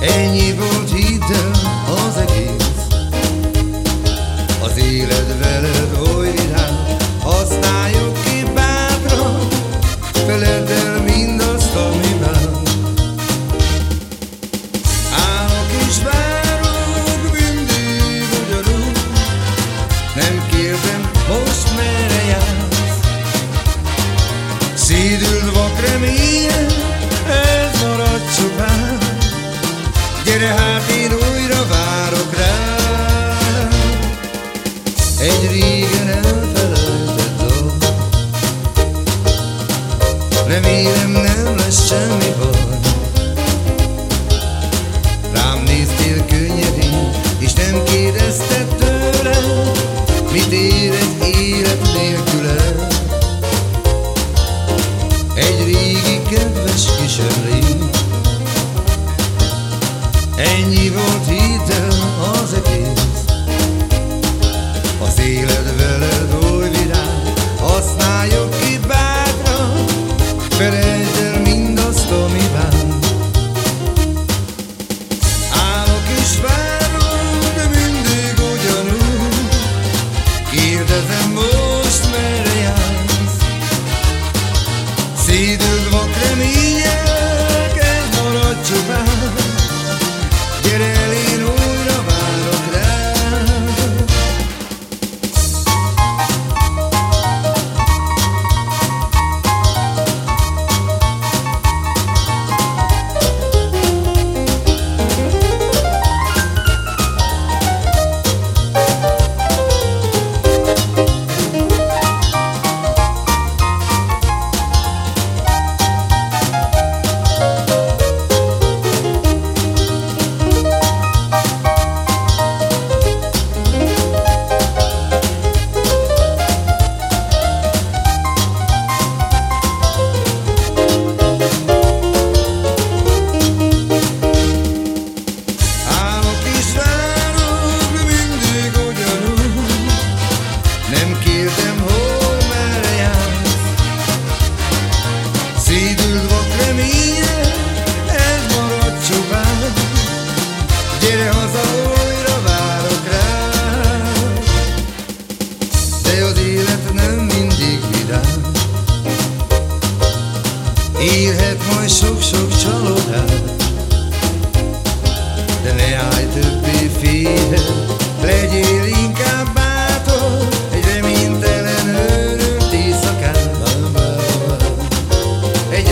Ennyi volt hiddel az egész. Az élet veled oly virág hát Használjuk ki bátran Feledd el mindazt, ami már. Állok és várok mindig ugyanúgy. Nem kérdem, most merre jársz. Szédül vak reményem Ez marad csupán. Gyere hát, én újra várok rá. Egy régen elfelejtett dolog. Remélem nem lesz semmi baj. Rám néztél könnyedén És nem kérdezted tőlem Mit érek Gyere haza, újra várok rá. De az élet nem mindig vidám. Érhet majd sok-sok csalódás. De ne állj többé félhet. Legyél inkább bátor Egy reménytelen örömt éjszakában. Egy